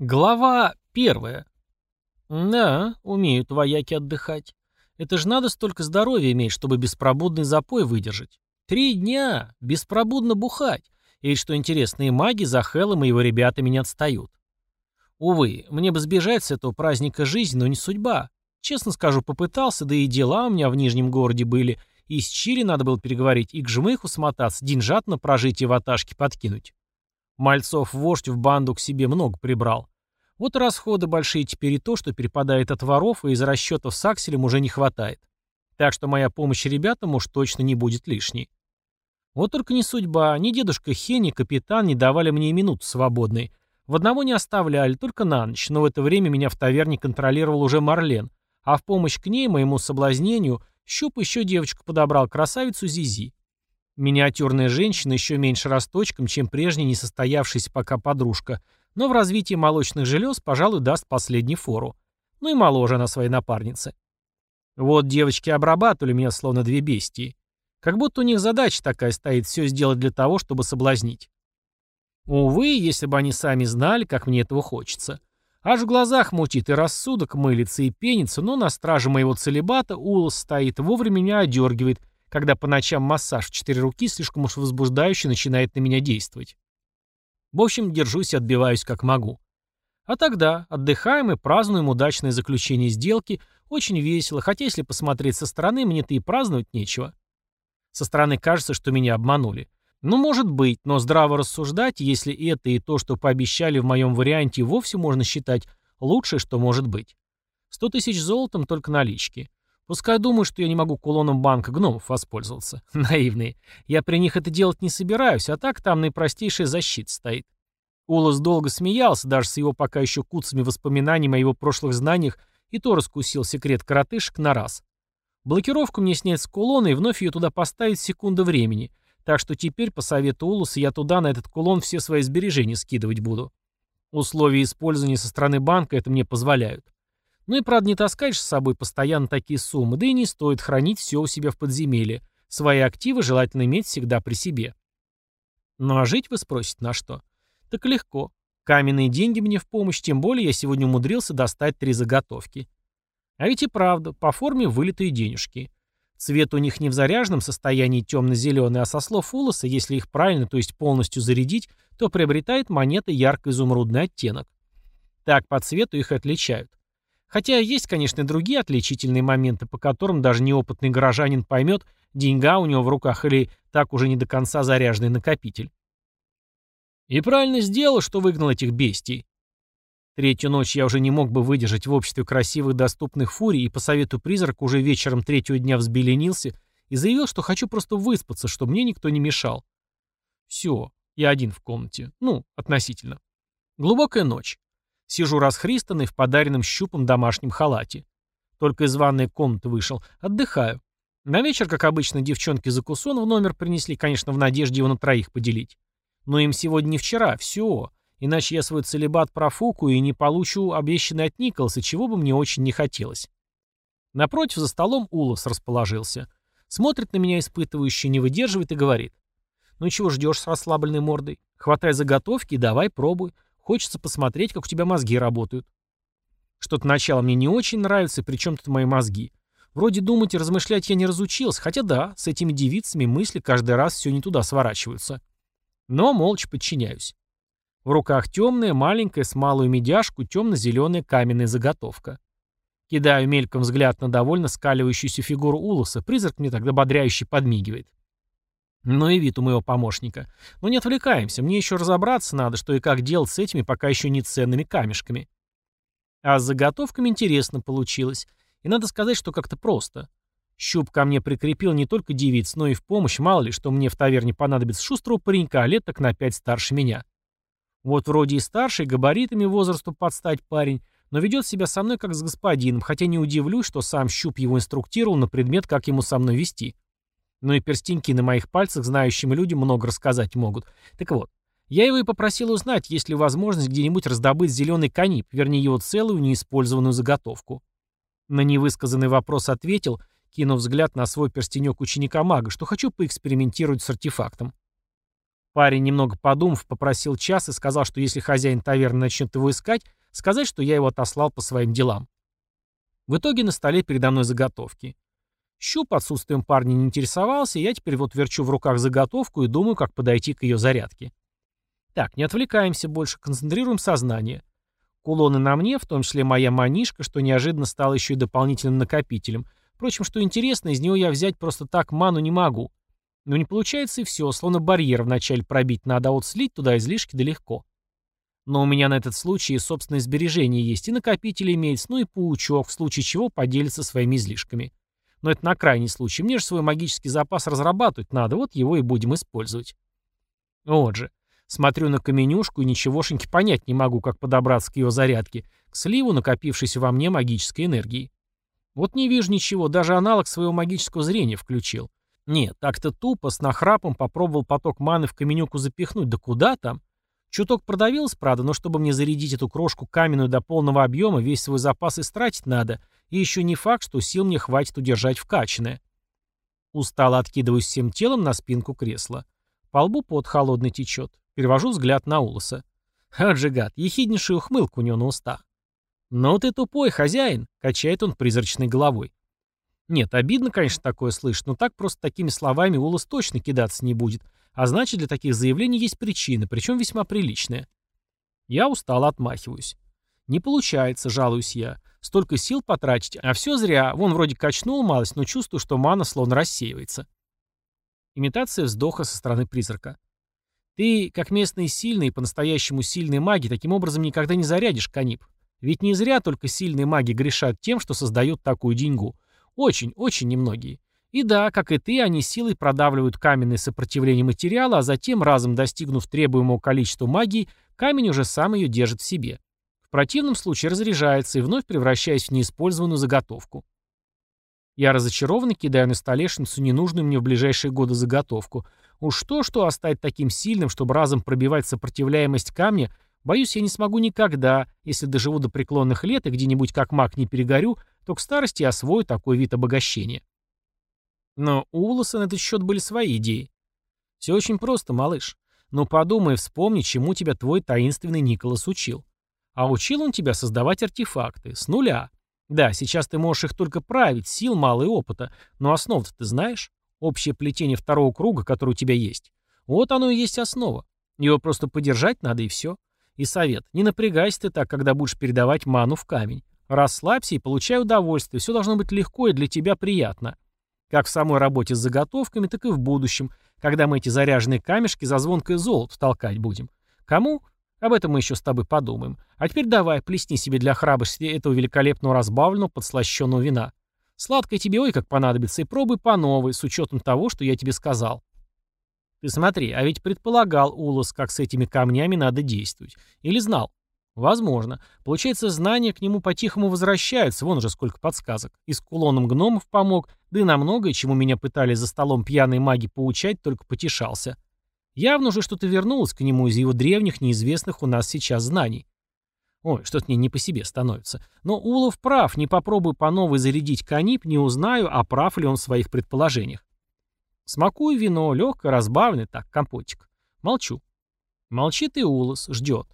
Глава первая. Да, умеют вояки отдыхать. Это же надо столько здоровья иметь, чтобы беспробудный запой выдержать. Три дня беспробудно бухать. И что интересно, и маги за Хеллом и его ребятами не отстают. Увы, мне бы сбежать с этого праздника жизни, но не судьба. Честно скажу, попытался, да и дела у меня в Нижнем городе были. И с Чири надо было переговорить, и к жмыху смотаться, деньжат на прожитие ваташки подкинуть. Мальцов вождь в банду к себе много прибрал. Вот расходы большие теперь и то, что перепадает от воров, и из расчетов с акселем уже не хватает. Так что моя помощь ребятам уж точно не будет лишней. Вот только не судьба, ни дедушка Хе, ни капитан не давали мне и минут свободной. В одного не оставляли, только на ночь, но в это время меня в таверне контролировал уже Марлен, а в помощь к ней, моему соблазнению, Щуп еще девочку подобрал, красавицу Зизи. Миниатюрная женщина еще меньше росточком, чем прежняя несостоявшаяся пока подружка, но в развитии молочных желез, пожалуй, даст последний фору. Ну и моложе она своей напарнице. Вот девочки обрабатывали меня словно две бестии. Как будто у них задача такая стоит все сделать для того, чтобы соблазнить. Увы, если бы они сами знали, как мне этого хочется. Аж в глазах мутит, и рассудок мылится и пенится, но на страже моего целебата Улос стоит, вовремя меня одергивает — когда по ночам массаж в четыре руки слишком уж возбуждающе начинает на меня действовать. В общем, держусь и отбиваюсь как могу. А тогда отдыхаем и празднуем удачное заключение сделки, очень весело, хотя если посмотреть со стороны, мне-то и праздновать нечего. Со стороны кажется, что меня обманули. Ну, может быть, но здраво рассуждать, если это и то, что пообещали в моем варианте, вовсе можно считать лучшее, что может быть. Сто тысяч золотом только налички. Пускай думают, что я не могу кулоном банка гномов воспользоваться. Наивные. Я при них это делать не собираюсь, а так там наипростейшая защита стоит. Улас долго смеялся, даже с его пока еще куцами воспоминаниями о его прошлых знаниях, и то раскусил секрет коротышек на раз. Блокировку мне снять с кулона и вновь ее туда поставить секунду времени, так что теперь, по совету Улуса, я туда на этот кулон все свои сбережения скидывать буду. Условия использования со стороны банка это мне позволяют. Ну и, правда, не таскаешь с собой постоянно такие суммы, да и не стоит хранить все у себя в подземелье. Свои активы желательно иметь всегда при себе. Ну а жить вы спросите на что? Так легко. Каменные деньги мне в помощь, тем более я сегодня умудрился достать три заготовки. А ведь и правда, по форме вылитые денежки. Цвет у них не в заряженном состоянии темно-зеленый, а со слов Улоса, если их правильно, то есть полностью зарядить, то приобретает монеты ярко-изумрудный оттенок. Так по цвету их отличают. Хотя есть, конечно, и другие отличительные моменты, по которым даже неопытный горожанин поймет, деньга у него в руках или так уже не до конца заряженный накопитель. И правильно сделал, что выгнал этих бестий. Третью ночь я уже не мог бы выдержать в обществе красивых доступных фурий и по совету призрака уже вечером третьего дня взбеленился и заявил, что хочу просто выспаться, чтобы мне никто не мешал. Все, я один в комнате. Ну, относительно. Глубокая ночь. Сижу расхристанный в подаренном щупом домашнем халате. Только из ванной комнаты вышел. Отдыхаю. На вечер, как обычно, девчонки закусон в номер принесли, конечно, в надежде его на троих поделить. Но им сегодня не вчера, все. Иначе я свой целебат профукаю и не получу обещанный от Николаса, чего бы мне очень не хотелось. Напротив, за столом Улос расположился. Смотрит на меня испытывающе, не выдерживает и говорит. «Ну чего ждешь с расслабленной мордой? Хватай заготовки и давай пробуй. Хочется посмотреть, как у тебя мозги работают. Что-то начало мне не очень нравится, причем тут мои мозги. Вроде думать и размышлять я не разучился, хотя да, с этими девицами мысли каждый раз все не туда сворачиваются. Но молча подчиняюсь. В руках темная, маленькая, с малую медяшку, темно-зеленая каменная заготовка. Кидаю мельком взгляд на довольно скаливающуюся фигуру Улоса, призрак мне тогда бодряюще подмигивает. Ну и вид у моего помощника. Но не отвлекаемся, мне еще разобраться надо, что и как делать с этими пока еще не ценными камешками. А с заготовками интересно получилось. И надо сказать, что как-то просто. Щуп ко мне прикрепил не только девиц, но и в помощь, мало ли, что мне в таверне понадобится шустрого паренька, лет так на пять старше меня. Вот вроде и старший, габаритами возрасту подстать парень, но ведет себя со мной как с господином, хотя не удивлюсь, что сам Щуп его инструктировал на предмет, как ему со мной вести. Ну и перстеньки на моих пальцах знающим людям много рассказать могут. Так вот, я его и попросил узнать, есть ли возможность где-нибудь раздобыть зеленый канип, вернее его целую неиспользованную заготовку. На невысказанный вопрос ответил, кинув взгляд на свой перстенек ученика-мага, что хочу поэкспериментировать с артефактом. Парень, немного подумав, попросил час и сказал, что если хозяин таверны начнет его искать, сказать, что я его отослал по своим делам. В итоге на столе передо мной заготовки. Щуп отсутствием парня не интересовался, и я теперь вот верчу в руках заготовку и думаю, как подойти к ее зарядке. Так, не отвлекаемся больше, концентрируем сознание. Кулоны на мне, в том числе моя манишка, что неожиданно стала еще и дополнительным накопителем. Впрочем, что интересно, из него я взять просто так ману не могу. Но не получается и все, словно барьер вначале пробить надо, а вот слить туда излишки да легко. Но у меня на этот случай и собственное сбережение есть, и накопитель имеется, ну и паучок, в случае чего поделится своими излишками. Но это на крайний случай. Мне же свой магический запас разрабатывать надо, вот его и будем использовать. Вот же. Смотрю на каменюшку и ничегошеньки понять не могу, как подобраться к ее зарядке, к сливу, накопившейся во мне магической энергии. Вот не вижу ничего, даже аналог своего магического зрения включил. Нет, так-то тупо, с нахрапом попробовал поток маны в каменюку запихнуть. Да куда там? Чуток продавилось, правда, но чтобы мне зарядить эту крошку каменную до полного объема, весь свой запас истратить надо. И еще не факт, что сил мне хватит удержать вкачанное. Устало откидываюсь всем телом на спинку кресла. По лбу пот холодный течет. Перевожу взгляд на Улоса. Аджигат, ехиднейшая ухмылка у него на устах. «Ну ты тупой, хозяин!» — качает он призрачной головой. Нет, обидно, конечно, такое слышать, но так просто такими словами Улас точно кидаться не будет. А значит, для таких заявлений есть причина, причем весьма приличная. Я устало отмахиваюсь. Не получается, жалуюсь я. Столько сил потратить, а все зря. Вон вроде качнул малость, но чувствую, что мана словно рассеивается. Имитация вздоха со стороны призрака. Ты, как местные сильные, по-настоящему сильные маги, таким образом никогда не зарядишь канип. Ведь не зря только сильные маги грешат тем, что создают такую деньгу. Очень, очень немногие. И да, как и ты, они силой продавливают каменное сопротивление материала, а затем, разом достигнув требуемого количества магии, камень уже сам ее держит в себе. В противном случае разряжается и вновь превращаясь в неиспользованную заготовку. Я разочарованно кидаю на столешницу ненужную мне в ближайшие годы заготовку. Уж то-что оставить таким сильным, чтобы разом пробивать сопротивляемость камня, боюсь, я не смогу никогда, если доживу до преклонных лет и где-нибудь как маг не перегорю, то к старости освою такой вид обогащения. Но у Улоса на этот счет были свои идеи. Все очень просто, малыш. Но подумай, вспомни, чему тебя твой таинственный Николас учил. А учил он тебя создавать артефакты. С нуля. Да, сейчас ты можешь их только править, сил мало и опыта. Но основу ты знаешь? Общее плетение второго круга, которое у тебя есть. Вот оно и есть основа. Его просто подержать надо и все. И совет. Не напрягайся ты так, когда будешь передавать ману в камень. Расслабься и получай удовольствие. Все должно быть легко и для тебя приятно. Как в самой работе с заготовками, так и в будущем, когда мы эти заряженные камешки за звонкое золото толкать будем. Кому? Об этом мы еще с тобой подумаем. А теперь давай, плесни себе для храбрости этого великолепного разбавленного подслащенного вина. Сладкое тебе ой как понадобится, и пробуй по новой, с учетом того, что я тебе сказал. Ты смотри, а ведь предполагал Улос, как с этими камнями надо действовать. Или знал? Возможно. Получается, знания к нему по-тихому возвращаются, вон уже сколько подсказок. И с кулоном гномов помог, да и на многое, чему меня пытались за столом пьяные маги поучать, только потешался. Явно уже что-то вернулось к нему из его древних, неизвестных у нас сейчас знаний. Ой, что-то мне не по себе становится. Но Улов прав, не попробую по новой зарядить канип, не узнаю, а прав ли он в своих предположениях. Смакую вино, легкое, разбавленное, так, компотик. Молчу. Молчит и Улос, ждет.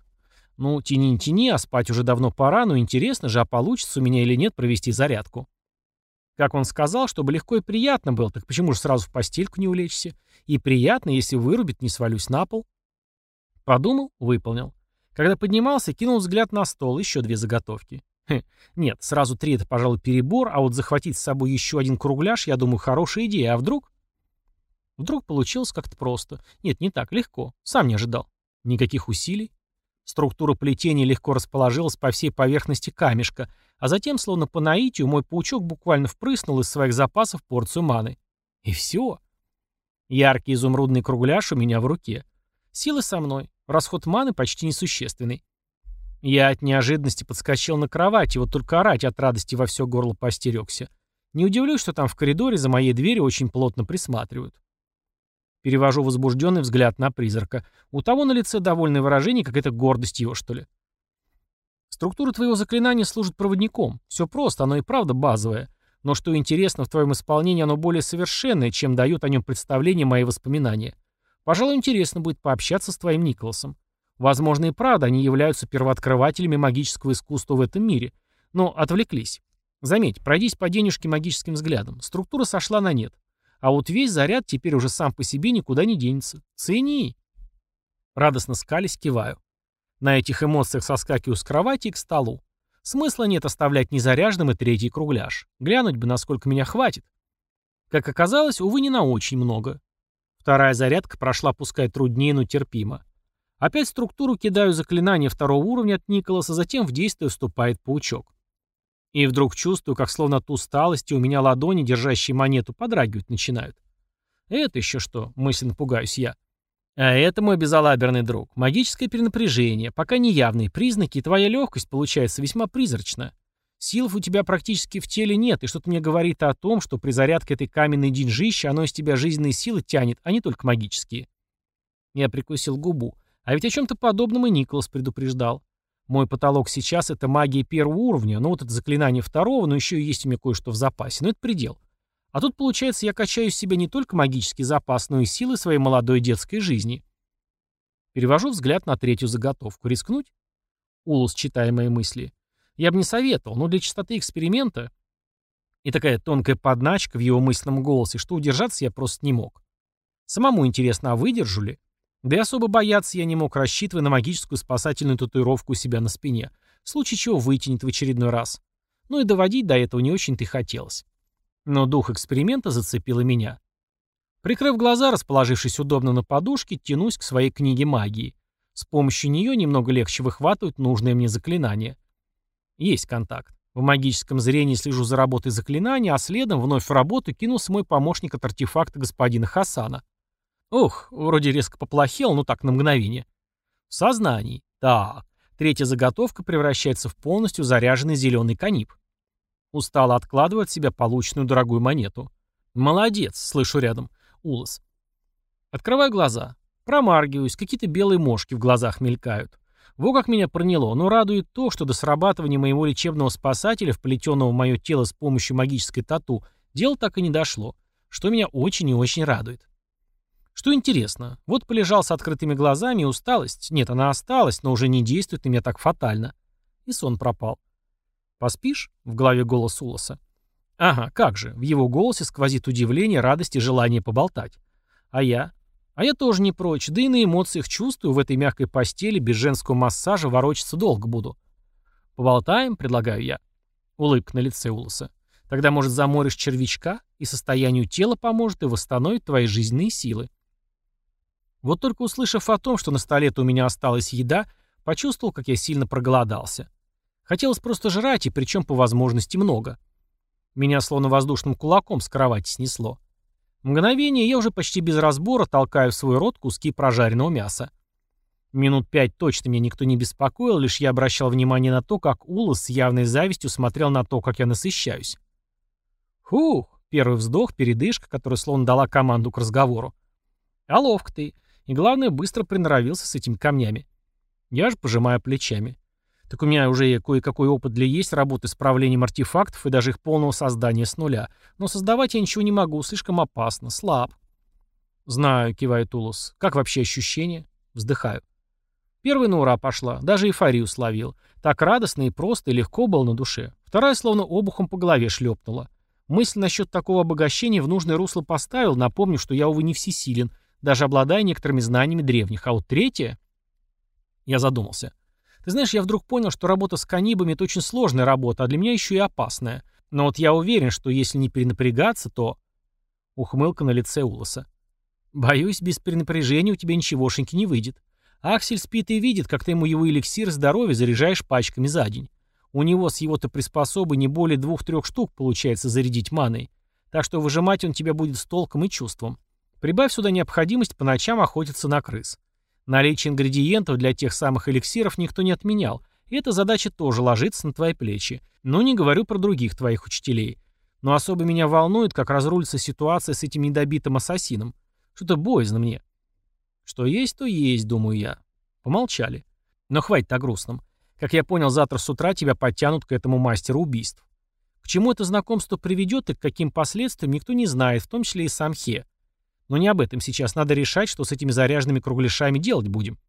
Ну, тяни не тяни, а спать уже давно пора, но интересно же, а получится у меня или нет провести зарядку. Как он сказал, чтобы легко и приятно было, так почему же сразу в постельку не улечься? И приятно, если вырубит, не свалюсь на пол. Подумал, выполнил. Когда поднимался, кинул взгляд на стол, еще две заготовки. Хм, нет, сразу три это, пожалуй, перебор, а вот захватить с собой еще один кругляш, я думаю, хорошая идея. А вдруг? Вдруг получилось как-то просто. Нет, не так, легко. Сам не ожидал. Никаких усилий. Структура плетения легко расположилась по всей поверхности камешка, а затем, словно по наитию, мой паучок буквально впрыснул из своих запасов порцию маны. И все. Яркий изумрудный кругляш у меня в руке. Силы со мной. Расход маны почти несущественный. Я от неожиданности подскочил на кровать, и вот только орать от радости во все горло постерегся. Не удивлюсь, что там в коридоре за моей дверью очень плотно присматривают. Перевожу возбужденный взгляд на призрака. У того на лице довольное выражение, какая-то гордость его, что ли. Структура твоего заклинания служит проводником. Все просто, оно и правда базовое. Но что интересно, в твоем исполнении оно более совершенное, чем дают о нем представление мои воспоминания. Пожалуй, интересно будет пообщаться с твоим Николасом. Возможно и правда, они являются первооткрывателями магического искусства в этом мире. Но отвлеклись. Заметь, пройдись по денежке магическим взглядом. Структура сошла на нет. А вот весь заряд теперь уже сам по себе никуда не денется. Цени. Радостно скались, киваю. На этих эмоциях соскакиваю с кровати к столу. Смысла нет оставлять незаряженным и третий кругляш. Глянуть бы, насколько меня хватит. Как оказалось, увы, не на очень много. Вторая зарядка прошла пускай труднее, но терпимо. Опять структуру кидаю заклинание второго уровня от Николаса, затем в действие вступает паучок. И вдруг чувствую, как словно от усталости у меня ладони, держащие монету, подрагивать начинают. Это еще что, мысленно пугаюсь я. А это, мой безалаберный друг, магическое перенапряжение, пока неявные признаки, и твоя легкость получается весьма призрачна. Сил у тебя практически в теле нет, и что-то мне говорит о том, что при зарядке этой каменной деньжищи оно из тебя жизненные силы тянет, а не только магические. Я прикусил губу. А ведь о чем-то подобном и Николас предупреждал. Мой потолок сейчас — это магия первого уровня, но вот это заклинание второго, но еще и есть у меня кое-что в запасе, но это предел. А тут, получается, я качаю из себя не только магический запас, но и силы своей молодой детской жизни. Перевожу взгляд на третью заготовку. Рискнуть? Улус, читая мои мысли. Я бы не советовал, но для чистоты эксперимента... И такая тонкая подначка в его мысленном голосе, что удержаться я просто не мог. Самому интересно, а выдержу ли? Да и особо бояться я не мог, рассчитывая на магическую спасательную татуировку у себя на спине, в случае чего вытянет в очередной раз. Ну и доводить до этого не очень-то и хотелось. Но дух эксперимента зацепил и меня. Прикрыв глаза, расположившись удобно на подушке, тянусь к своей книге магии. С помощью нее немного легче выхватывать нужное мне заклинание. Есть контакт. В магическом зрении слежу за работой заклинания, а следом вновь в работу кинулся мой помощник от артефакта господина Хасана. Ух, вроде резко поплохел, но так на мгновение. В сознании. Так, третья заготовка превращается в полностью заряженный зеленый канип. Устало откладывает от себя полученную дорогую монету. Молодец, слышу рядом. Улас. Открываю глаза. Промаргиваюсь, какие-то белые мошки в глазах мелькают. Во как меня проняло, но радует то, что до срабатывания моего лечебного спасателя, вплетенного в мое тело с помощью магической тату, дело так и не дошло, что меня очень и очень радует. Что интересно, вот полежал с открытыми глазами, и усталость, нет, она осталась, но уже не действует на меня так фатально. И сон пропал. «Поспишь?» — в голове голос Улоса. «Ага, как же!» — в его голосе сквозит удивление, радость и желание поболтать. «А я?» «А я тоже не прочь, да и на эмоциях чувствую, в этой мягкой постели без женского массажа ворочаться долго буду». «Поболтаем?» — предлагаю я. Улыбка на лице Улоса. «Тогда, может, заморишь червячка, и состоянию тела поможет, и восстановит твои жизненные силы». Вот только услышав о том, что на столе-то у меня осталась еда, почувствовал, как я сильно проголодался. Хотелось просто жрать, и причем по возможности много. Меня словно воздушным кулаком с кровати снесло. Мгновение я уже почти без разбора толкаю в свой рот куски прожаренного мяса. Минут пять точно меня никто не беспокоил, лишь я обращал внимание на то, как Улас с явной завистью смотрел на то, как я насыщаюсь. Фух, первый вздох, передышка, которая словно дала команду к разговору. А ловко ты. И главное, быстро приноровился с этими камнями. Я же пожимаю плечами. Так у меня уже кое-какой опыт для есть работы с правлением артефактов и даже их полного создания с нуля. Но создавать я ничего не могу, слишком опасно, слаб. Знаю, кивает Улус. Как вообще ощущения? Вздыхаю. Первая на ура пошла, даже эйфорию словил. Так радостно и просто, и легко было на душе. Вторая словно обухом по голове шлепнула. Мысль насчет такого обогащения в нужное русло поставил, напомнив, что я, увы, не всесилен, даже обладая некоторыми знаниями древних. А вот третье... Я задумался. Ты знаешь, я вдруг понял, что работа с канибами — это очень сложная работа, а для меня еще и опасная. Но вот я уверен, что если не перенапрягаться, то... Ухмылка на лице Улоса. Боюсь, без перенапряжения у тебя ничегошеньки не выйдет. Аксель спит и видит, как ты ему его эликсир здоровья заряжаешь пачками за день. У него с его-то приспособой не более двух-трех штук получается зарядить маной. Так что выжимать он тебя будет с толком и чувством. Прибавь сюда необходимость по ночам охотиться на крыс. Наличие ингредиентов для тех самых эликсиров никто не отменял, и эта задача тоже ложится на твои плечи. Но не говорю про других твоих учителей. Но особо меня волнует, как разрулится ситуация с этим недобитым ассасином. Что-то боязно мне. Что есть, то есть, думаю я. Помолчали. Но хватит о грустном. Как я понял, завтра с утра тебя подтянут к этому мастеру убийств. К чему это знакомство приведет и к каким последствиям, никто не знает, в том числе и сам Хе. Но не об этом сейчас. Надо решать, что с этими заряженными кругляшами делать будем.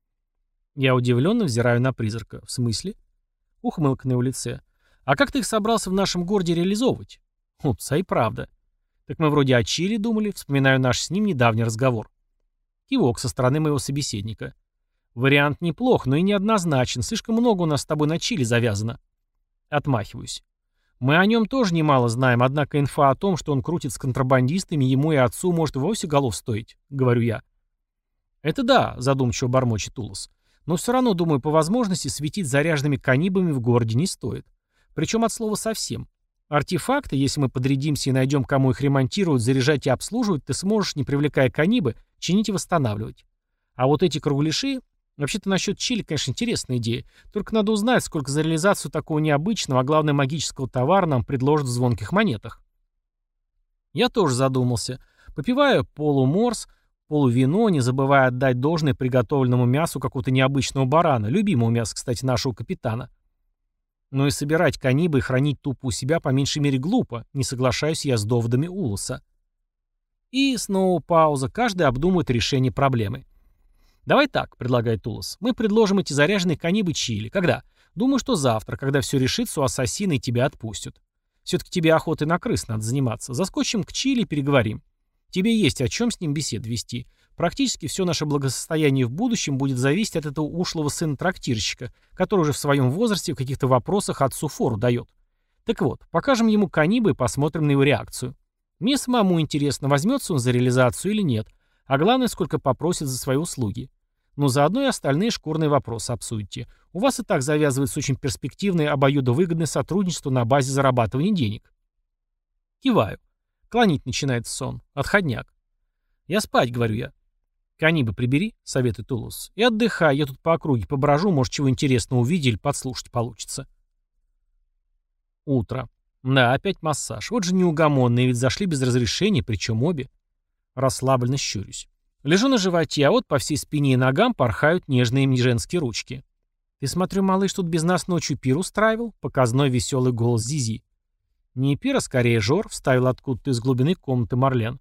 Я удивленно взираю на призрака. В смысле? Ухмылка на его лице. А как ты их собрался в нашем городе реализовывать? Упс, а и правда. Так мы вроде о Чили думали, вспоминаю наш с ним недавний разговор. Кивок со стороны моего собеседника. Вариант неплох, но и неоднозначен. Слишком много у нас с тобой на Чили завязано. Отмахиваюсь. Мы о нем тоже немало знаем, однако инфа о том, что он крутит с контрабандистами, ему и отцу может вовсе голов стоить, говорю я. Это да, задумчиво бормочет Улас. Но все равно, думаю, по возможности светить заряженными канибами в городе не стоит. Причем от слова совсем. Артефакты, если мы подрядимся и найдем, кому их ремонтировать, заряжать и обслуживать, ты сможешь, не привлекая канибы, чинить и восстанавливать. А вот эти кругляши... Вообще-то насчет чили, конечно, интересная идея. Только надо узнать, сколько за реализацию такого необычного, а главное магического товара нам предложат в звонких монетах. Я тоже задумался. Попивая полуморс, полувино, не забывая отдать должное приготовленному мясу какого-то необычного барана, любимого мяса, кстати, нашего капитана. Но и собирать канибы и хранить тупо у себя по меньшей мере глупо, не соглашаюсь я с доводами Улоса. И снова пауза, каждый обдумывает решение проблемы. «Давай так», — предлагает Улос. «Мы предложим эти заряженные канибы Чили. Когда? Думаю, что завтра, когда все решится, у ассасина и тебя отпустят. Все-таки тебе охотой на крыс надо заниматься. Заскочим к Чили и переговорим. Тебе есть о чем с ним бесед вести. Практически все наше благосостояние в будущем будет зависеть от этого ушлого сына трактирщика, который уже в своем возрасте в каких-то вопросах отцу фору дает. Так вот, покажем ему канибы и посмотрим на его реакцию. Мне самому интересно, возьмется он за реализацию или нет, а главное, сколько попросит за свои услуги. Но заодно и остальные шкурные вопросы обсудите. У вас и так завязывается очень перспективное обоюдовыгодное сотрудничество на базе зарабатывания денег. Киваю. Клонить начинает сон. Отходняк. Я спать, говорю я. «Канибы прибери», — советует Тулус. «И отдыхай, я тут по округе поброжу, может, чего интересного увидели, подслушать получится». Утро. Да, опять массаж. Вот же неугомонные, ведь зашли без разрешения, причем обе. Расслабленно щурюсь. Лежу на животе, а вот по всей спине и ногам порхают нежные женские ручки. «Ты, смотрю, малыш, тут без нас ночью пир устраивал?» — показной веселый голос Зизи. «Не пир, а скорее жор», — вставил откуда-то из глубины комнаты Марлен.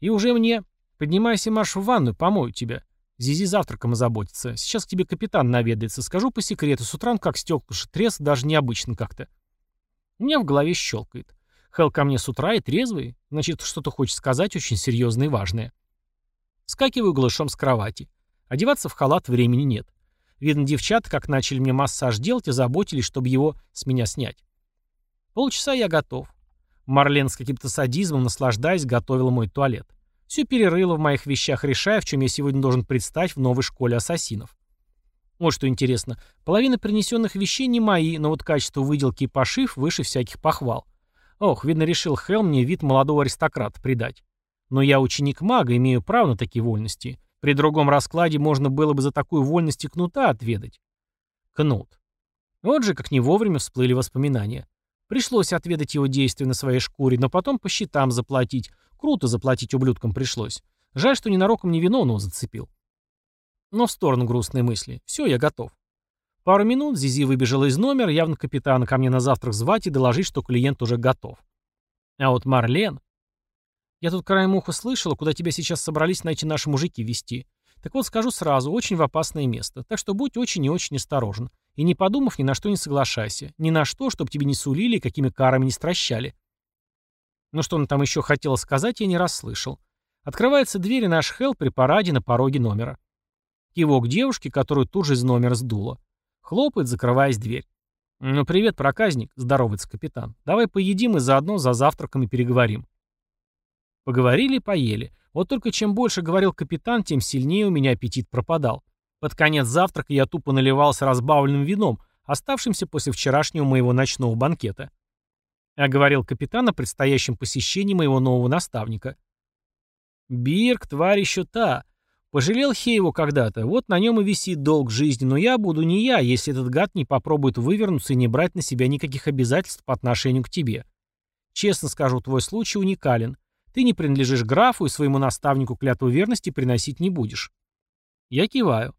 «И уже мне...» Поднимайся, марш в ванную, помою тебя. Зизи завтраком озаботится. Сейчас к тебе капитан наведается. Скажу по секрету, с утра он как стеклыши треск, даже необычно как-то. У меня в голове щелкает. Хел ко мне с утра и трезвый. Значит, что-то хочет сказать очень серьезное и важное. Скакиваю голышом с кровати. Одеваться в халат времени нет. Видно, девчата, как начали мне массаж делать, и заботились, чтобы его с меня снять. Полчаса я готов. Марлен с каким-то садизмом, наслаждаясь, готовила мой туалет. Все перерыло в моих вещах, решая, в чем я сегодня должен предстать в новой школе ассасинов. Вот что интересно. Половина принесенных вещей не мои, но вот качество выделки и пошив выше всяких похвал. Ох, видно, решил Хелл мне вид молодого аристократа придать. Но я ученик мага, имею право на такие вольности. При другом раскладе можно было бы за такую вольность и кнута отведать. Кнут. Вот же, как не вовремя всплыли воспоминания. Пришлось отведать его действия на своей шкуре, но потом по счетам заплатить, Круто заплатить ублюдкам пришлось. Жаль, что ненароком невиновного зацепил. Но в сторону грустной мысли. Все, я готов. Пару минут Зизи выбежала из номера, явно капитана ко мне на завтрак звать и доложить, что клиент уже готов. А вот Марлен... Я тут краем уха слышала, куда тебя сейчас собрались найти наши мужики вести. Так вот, скажу сразу, очень в опасное место. Так что будь очень и очень осторожен. И не подумав, ни на что не соглашайся. Ни на что, чтобы тебе не сулили и какими карами не стращали. Но что он там еще хотел сказать, я не расслышал. Открывается дверь, и наш Хелл при параде на пороге номера. Кивок девушки, которую тут же из номера сдуло. Хлопает, закрываясь дверь. «Ну, привет, проказник», — здоровается капитан. «Давай поедим и заодно за завтраком и переговорим». Поговорили, поели. Вот только чем больше говорил капитан, тем сильнее у меня аппетит пропадал. Под конец завтрака я тупо наливался разбавленным вином, оставшимся после вчерашнего моего ночного банкета. А говорил капитан о предстоящем посещении моего нового наставника. Бирк, тварь еще та. Пожалел Хееву когда-то, вот на нем и висит долг жизни, но я буду не я, если этот гад не попробует вывернуться и не брать на себя никаких обязательств по отношению к тебе. Честно скажу, твой случай уникален. Ты не принадлежишь графу и своему наставнику клятву верности приносить не будешь. Я киваю.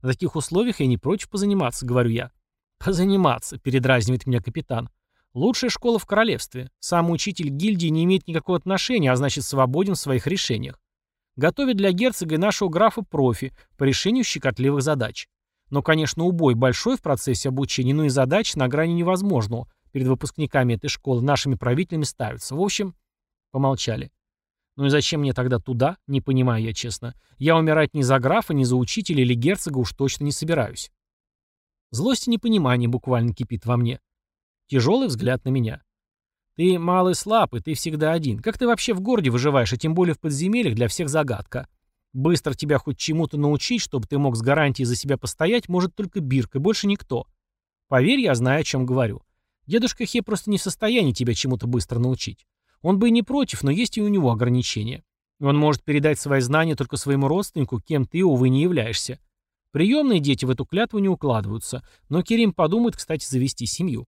На таких условиях я не против позаниматься, говорю я. Позаниматься, передразнивает меня капитан. Лучшая школа в королевстве. Сам учитель гильдии не имеет никакого отношения, а значит свободен в своих решениях. Готовят для герцога и нашего графа профи по решению щекотливых задач. Но, конечно, убой большой в процессе обучения, но и задачи на грани невозможного перед выпускниками этой школы нашими правителями ставятся. В общем, помолчали. Ну и зачем мне тогда туда, не понимаю я честно. Я умирать ни за графа, ни за учителя или герцога уж точно не собираюсь. Злость и непонимание буквально кипит во мне. Тяжелый взгляд на меня. Ты малый слаб, и ты всегда один. Как ты вообще в городе выживаешь, а тем более в подземельях для всех загадка. Быстро тебя хоть чему-то научить, чтобы ты мог с гарантией за себя постоять, может только Бирк, и больше никто. Поверь, я знаю, о чем говорю. Дедушка Хе просто не в состоянии тебя чему-то быстро научить. Он бы и не против, но есть и у него ограничения. Он может передать свои знания только своему родственнику, кем ты, увы, не являешься. Приемные дети в эту клятву не укладываются, но Керим подумает, кстати, завести семью.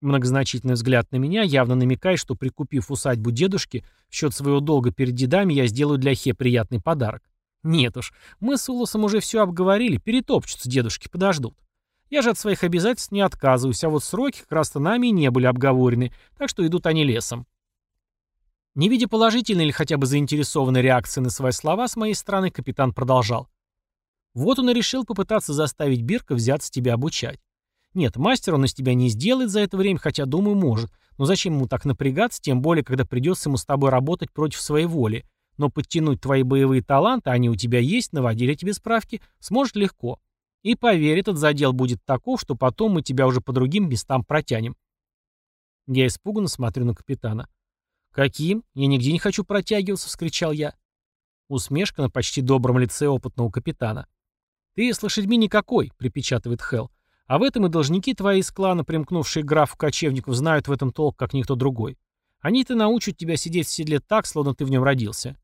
Многозначительный взгляд на меня явно намекает, что прикупив усадьбу дедушки, в счет своего долга перед дедами я сделаю для Хе приятный подарок. Нет уж, мы с Улосом уже все обговорили, перетопчутся дедушки, подождут. Я же от своих обязательств не отказываюсь, а вот сроки как раз-то нами и не были обговорены, так что идут они лесом. Не видя положительной или хотя бы заинтересованной реакции на свои слова с моей стороны, капитан продолжал. Вот он и решил попытаться заставить Бирка взяться тебя обучать. Нет, мастер он из тебя не сделает за это время, хотя, думаю, может. Но зачем ему так напрягаться, тем более, когда придется ему с тобой работать против своей воли. Но подтянуть твои боевые таланты, они у тебя есть, наводили тебе справки, сможет легко. И поверь, этот задел будет таков, что потом мы тебя уже по другим местам протянем. Я испуганно смотрю на капитана. «Каким? Я нигде не хочу протягиваться!» — вскричал я. Усмешка на почти добром лице опытного капитана. «Ты с лошадьми никакой», — припечатывает Хелл. «А в этом и должники твои из клана, примкнувшие к графу кочевников, знают в этом толк, как никто другой. Они-то научат тебя сидеть в седле так, словно ты в нем родился.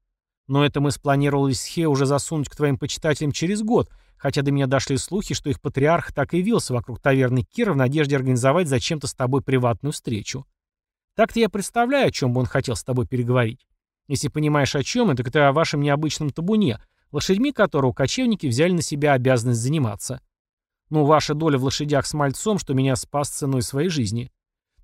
Но это мы спланировали с Хе уже засунуть к твоим почитателям через год, хотя до меня дошли слухи, что их патриарх так и явился вокруг таверны Кира в надежде организовать зачем-то с тобой приватную встречу. Так-то я представляю, о чем бы он хотел с тобой переговорить. Если понимаешь, о чем это, так это о вашем необычном табуне, лошадьми которого кочевники взяли на себя обязанность заниматься. Ну, ваша доля в лошадях с мальцом, что меня спас ценой своей жизни.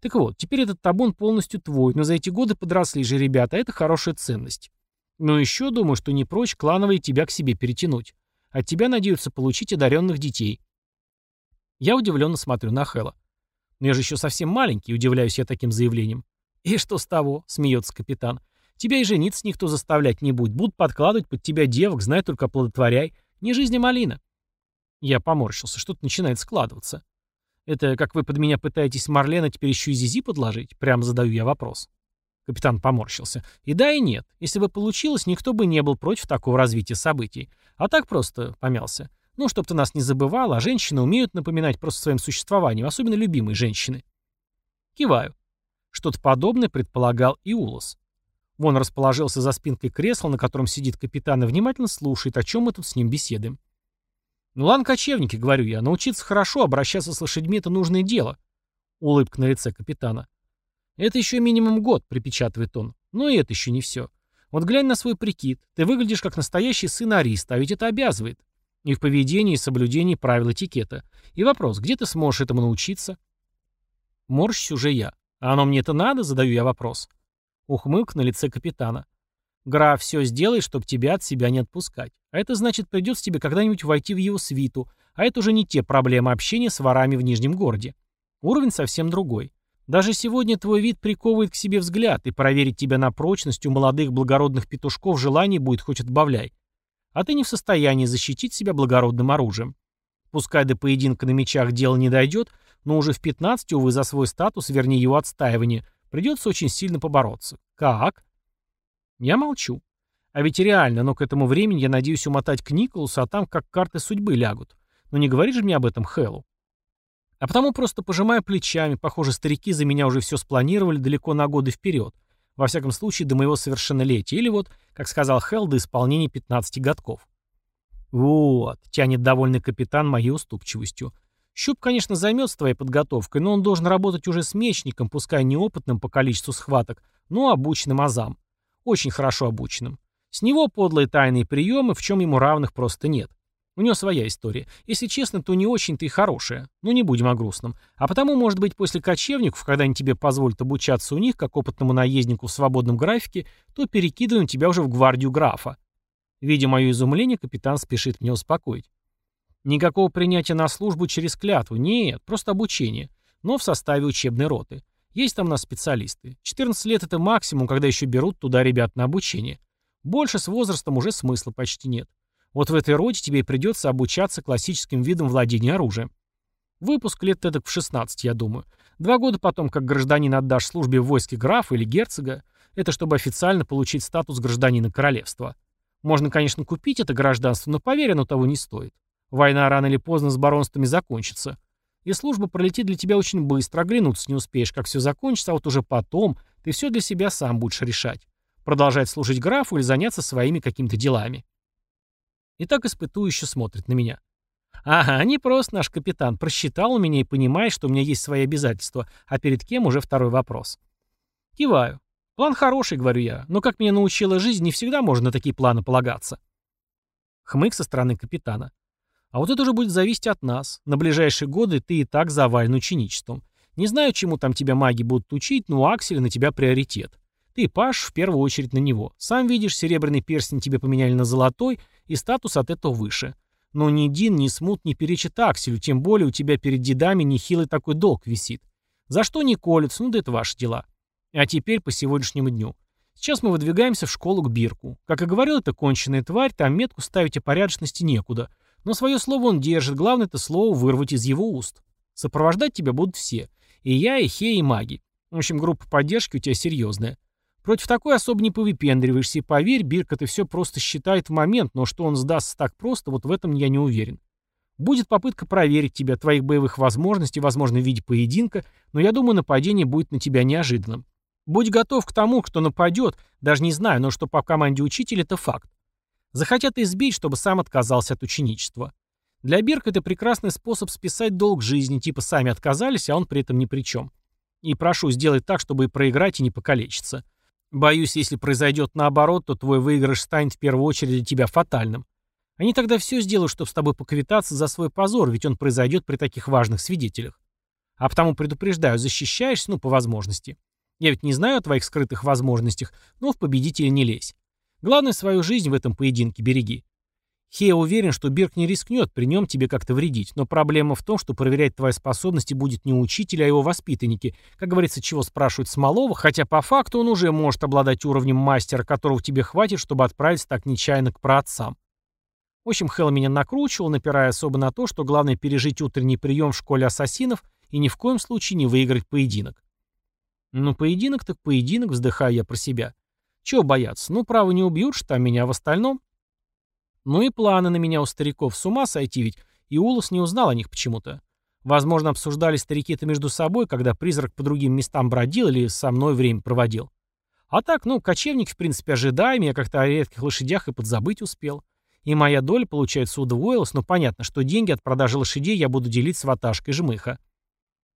Так вот, теперь этот табун полностью твой, но за эти годы подросли же ребята, а это хорошая ценность. Но еще думаю, что не прочь клановые тебя к себе перетянуть. От тебя надеются получить одаренных детей. Я удивленно смотрю на Хэла. Но я же еще совсем маленький, удивляюсь я таким заявлением. И что с того, смеется капитан. Тебя и жениться никто заставлять не будет. Будут подкладывать под тебя девок, знай только оплодотворяй. Не жизнь, а малина. Я поморщился, что-то начинает складываться. Это как вы под меня пытаетесь Марлена теперь еще и Зизи подложить? Прямо задаю я вопрос. Капитан поморщился. И да, и нет. Если бы получилось, никто бы не был против такого развития событий. А так просто помялся. Ну, чтоб ты нас не забывал, а женщины умеют напоминать просто своим существованием, особенно любимые женщины. Киваю. Что-то подобное предполагал и Улос. Вон расположился за спинкой кресла, на котором сидит капитан, и внимательно слушает, о чем мы тут с ним беседуем. «Ну ладно, кочевники», — говорю я, — «научиться хорошо, обращаться с лошадьми — это нужное дело». Улыбка на лице капитана. «Это еще минимум год», — припечатывает он. «Но и это еще не все. Вот глянь на свой прикид. Ты выглядишь как настоящий сын Ариста, а ведь это обязывает. И в поведении, и соблюдении правил этикета. И вопрос, где ты сможешь этому научиться?» Морщусь уже я. «А оно мне это надо?» — задаю я вопрос. Ухмылка на лице капитана. «Граф все сделает, чтобы тебя от себя не отпускать. А это значит, придется тебе когда-нибудь войти в его свиту, а это уже не те проблемы общения с ворами в Нижнем городе. Уровень совсем другой. Даже сегодня твой вид приковывает к себе взгляд, и проверить тебя на прочность у молодых благородных петушков желаний будет хоть отбавляй. А ты не в состоянии защитить себя благородным оружием. Пускай до поединка на мечах дело не дойдет, но уже в 15, увы, за свой статус, вернее его отстаивание, придется очень сильно побороться. Как? Я молчу. А ведь реально, но к этому времени я надеюсь умотать к Николасу, а там как карты судьбы лягут. Но не говори же мне об этом Хэллу. А потому просто пожимаю плечами, похоже, старики за меня уже все спланировали далеко на годы вперед. Во всяком случае, до моего совершеннолетия. Или вот, как сказал Хелл, до исполнения 15 годков. Вот, тянет довольный капитан моей уступчивостью. Щуп, конечно, займется твоей подготовкой, но он должен работать уже с мечником, пускай неопытным по количеству схваток, но обученным азам. Очень хорошо обученным. С него подлые тайные приемы, в чем ему равных просто нет. У него своя история. Если честно, то не очень-то и хорошая. Но не будем о грустном. А потому, может быть, после кочевников, когда они тебе позволят обучаться у них, как опытному наезднику в свободном графике, то перекидываем тебя уже в гвардию графа. Видя мое изумление, капитан спешит меня успокоить. Никакого принятия на службу через клятву, нет, просто обучение, но в составе учебной роты. Есть там у нас специалисты. 14 лет это максимум, когда еще берут туда ребят на обучение. Больше с возрастом уже смысла почти нет. Вот в этой роте тебе и придется обучаться классическим видам владения оружием. Выпуск лет эдак в 16, я думаю. Два года потом, как гражданин отдашь службе в войске графа или герцога, это чтобы официально получить статус гражданина королевства. Можно, конечно, купить это гражданство, но поверь, оно того не стоит. Война рано или поздно с баронствами закончится. И служба пролетит для тебя очень быстро, оглянуться не успеешь, как все закончится, а вот уже потом ты все для себя сам будешь решать. Продолжать служить графу или заняться своими какими-то делами. И так испытующе смотрит на меня. Ага, не просто наш капитан. Просчитал у меня и понимает, что у меня есть свои обязательства, а перед кем уже второй вопрос. Киваю. План хороший, говорю я, но, как меня научила жизнь, не всегда можно на такие планы полагаться. Хмык со стороны капитана. А вот это уже будет зависеть от нас. На ближайшие годы ты и так завален ученичеством. Не знаю, чему там тебя маги будут учить, но у Акселя на тебя приоритет. Ты паш в первую очередь на него. Сам видишь, серебряный перстень тебе поменяли на золотой, и статус от этого выше. Но ни Дин, ни Смут не перечит Акселю, тем более у тебя перед дедами нехилый такой долг висит. За что не колется, ну да это ваши дела. А теперь по сегодняшнему дню. Сейчас мы выдвигаемся в школу к Бирку. Как и говорил, это конченая тварь, там метку ставить о порядочности некуда. Но свое слово он держит, главное это слово вырвать из его уст. Сопровождать тебя будут все. И я, и Хе, и маги. В общем, группа поддержки у тебя серьезная. Против такой особо не повыпендриваешься, и поверь, Бирк это все просто считает в момент, но что он сдастся так просто, вот в этом я не уверен. Будет попытка проверить тебя, твоих боевых возможностей, возможно, в виде поединка, но я думаю, нападение будет на тебя неожиданным. Будь готов к тому, кто нападет, даже не знаю, но что по команде учителя это факт. Захотят избить, чтобы сам отказался от ученичества. Для Бирка это прекрасный способ списать долг жизни, типа сами отказались, а он при этом ни при чем. И прошу сделать так, чтобы и проиграть, и не покалечиться. Боюсь, если произойдет наоборот, то твой выигрыш станет в первую очередь для тебя фатальным. Они тогда все сделают, чтобы с тобой поквитаться за свой позор, ведь он произойдет при таких важных свидетелях. А потому предупреждаю, защищаешься, ну, по возможности. Я ведь не знаю о твоих скрытых возможностях, но в победителя не лезь. Главное, свою жизнь в этом поединке береги. Хея уверен, что Бирк не рискнет при нем тебе как-то вредить, но проблема в том, что проверять твои способности будет не учитель, а его воспитанники. Как говорится, чего спрашивают Смолова, хотя по факту он уже может обладать уровнем мастера, которого тебе хватит, чтобы отправиться так нечаянно к праотцам. В общем, Хелл меня накручивал, напирая особо на то, что главное пережить утренний прием в школе ассасинов и ни в коем случае не выиграть поединок. Ну, поединок так поединок, вздыхаю я про себя. Чего бояться? Ну, право не убьют, что там меня в остальном. Ну и планы на меня у стариков с ума сойти ведь, и Улас не узнал о них почему-то. Возможно, обсуждали старики-то между собой, когда призрак по другим местам бродил или со мной время проводил. А так, ну, кочевник, в принципе, ожидаем, я как-то о редких лошадях и подзабыть успел. И моя доля, получается, удвоилась, но понятно, что деньги от продажи лошадей я буду делить с ваташкой жмыха.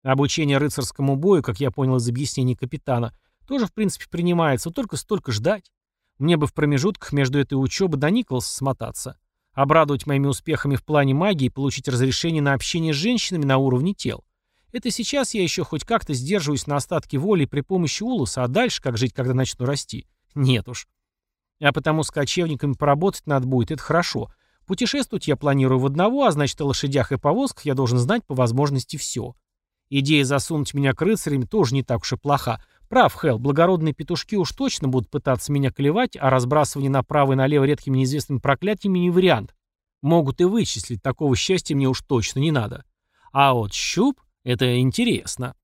Обучение рыцарскому бою, как я понял из объяснений капитана, тоже, в принципе, принимается, только столько ждать. Мне бы в промежутках между этой учебой до Николаса смотаться. Обрадовать моими успехами в плане магии и получить разрешение на общение с женщинами на уровне тел. Это сейчас я еще хоть как-то сдерживаюсь на остатки воли при помощи улуса, а дальше как жить, когда начну расти? Нет уж. А потому с кочевниками поработать надо будет, это хорошо. Путешествовать я планирую в одного, а значит о лошадях и повозках я должен знать по возможности все. Идея засунуть меня к рыцарям тоже не так уж и плоха. Прав, Хелл, благородные петушки уж точно будут пытаться меня клевать, а разбрасывание направо и налево редкими неизвестными проклятиями не вариант. Могут и вычислить, такого счастья мне уж точно не надо. А вот щуп — это интересно.